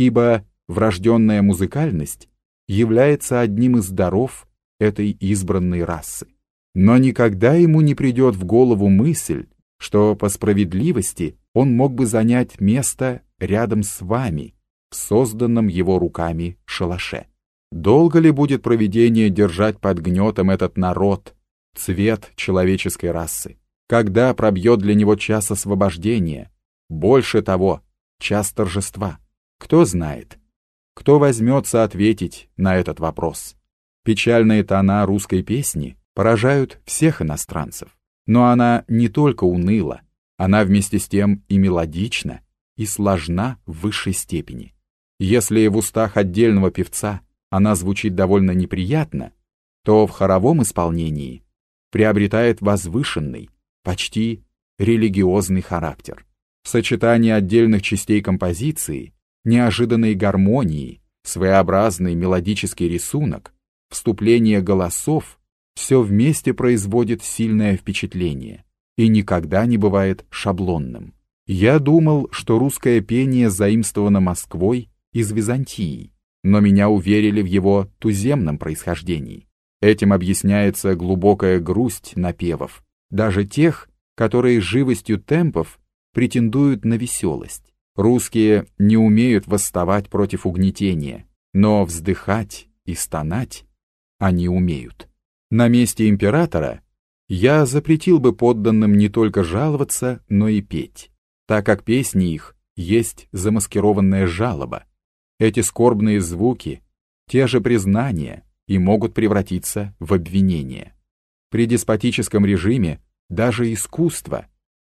ибо врожденная музыкальность является одним из даров этой избранной расы. Но никогда ему не придет в голову мысль, что по справедливости он мог бы занять место рядом с вами в созданном его руками шалаше. Долго ли будет проведение держать под гнетом этот народ, цвет человеческой расы? Когда пробьет для него час освобождения? Больше того, час торжества? Кто знает? Кто возьмется ответить на этот вопрос? Печальные тона русской песни поражают всех иностранцев. Но она не только уныла, она вместе с тем и мелодична, и сложна в высшей степени. Если в устах отдельного певца она звучит довольно неприятно, то в хоровом исполнении приобретает возвышенный, почти религиозный характер. В сочетании отдельных частей композиции, неожиданной гармонии, своеобразный мелодический рисунок, вступление голосов все вместе производит сильное впечатление и никогда не бывает шаблонным. Я думал, что русское пение заимствовано Москвой из Византии, но меня уверили в его туземном происхождении. Этим объясняется глубокая грусть напевов, даже тех, которые живостью темпов претендуют на веселость. Русские не умеют восставать против угнетения, но вздыхать и стонать они умеют. На месте императора я запретил бы подданным не только жаловаться, но и петь, так как песни их есть замаскированная жалоба. Эти скорбные звуки — те же признания и могут превратиться в обвинения. При деспотическом режиме даже искусство,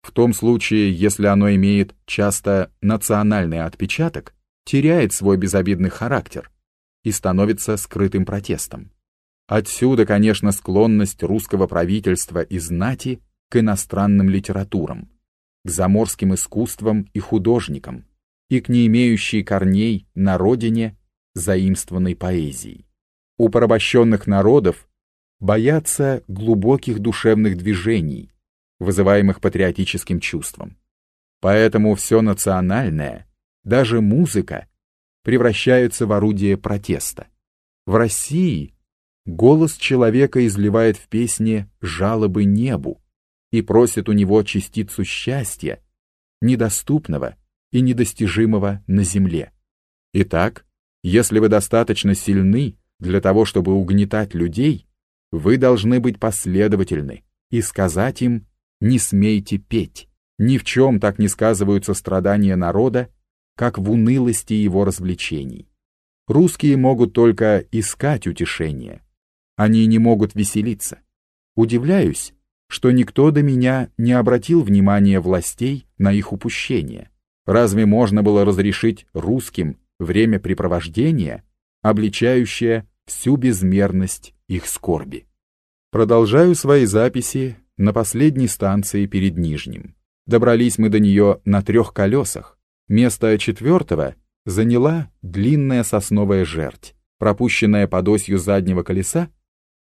в том случае, если оно имеет часто национальный отпечаток, теряет свой безобидный характер и становится скрытым протестом. Отсюда, конечно, склонность русского правительства и знати к иностранным литературам, к заморским искусствам и художникам, и к не имеющей корней на родине заимствованной поэзии. У порабощенных народов боятся глубоких душевных движений, вызываемых патриотическим чувством. Поэтому все национальное, даже музыка, превращаются в орудие протеста. В России – Голос человека изливает в песне жалобы небу и просит у него частицу счастья, недоступного и недостижимого на земле. Итак, если вы достаточно сильны для того, чтобы угнетать людей, вы должны быть последовательны и сказать им «не смейте петь». Ни в чем так не сказываются страдания народа, как в унылости его развлечений. Русские могут только искать утешения, они не могут веселиться. Удивляюсь, что никто до меня не обратил внимания властей на их упущение. Разве можно было разрешить русским времяпрепровождение, обличающее всю безмерность их скорби? Продолжаю свои записи на последней станции перед Нижним. Добрались мы до нее на трех колесах. Место четвертого заняла длинная сосновая жерть, пропущенная под осью заднего колеса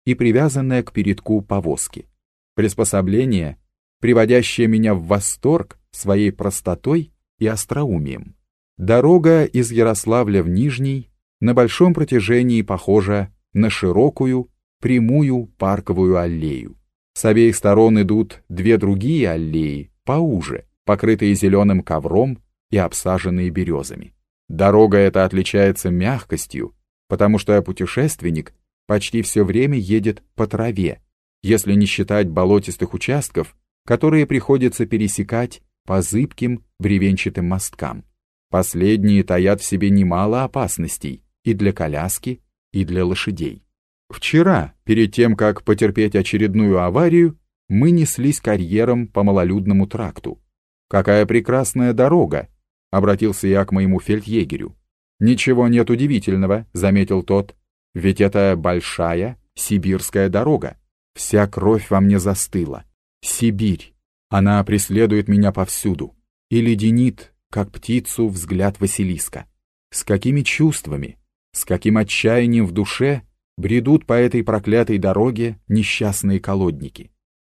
и привязанная к передку повозки. Приспособление, приводящее меня в восторг своей простотой и остроумием. Дорога из Ярославля в Нижний на большом протяжении похожа на широкую, прямую парковую аллею. С обеих сторон идут две другие аллеи, поуже, покрытые зеленым ковром и обсаженные березами. Дорога эта отличается мягкостью, потому что путешественник почти все время едет по траве, если не считать болотистых участков, которые приходится пересекать по зыбким бревенчатым мосткам. Последние таят в себе немало опасностей и для коляски, и для лошадей. Вчера, перед тем, как потерпеть очередную аварию, мы неслись карьером по малолюдному тракту. «Какая прекрасная дорога!» — обратился я к моему фельдъегерю. «Ничего нет удивительного», — заметил тот. Ведь это большая сибирская дорога. Вся кровь во мне застыла. Сибирь. Она преследует меня повсюду. И леденит, как птицу, взгляд Василиска. С какими чувствами, с каким отчаянием в душе бредут по этой проклятой дороге несчастные колодники.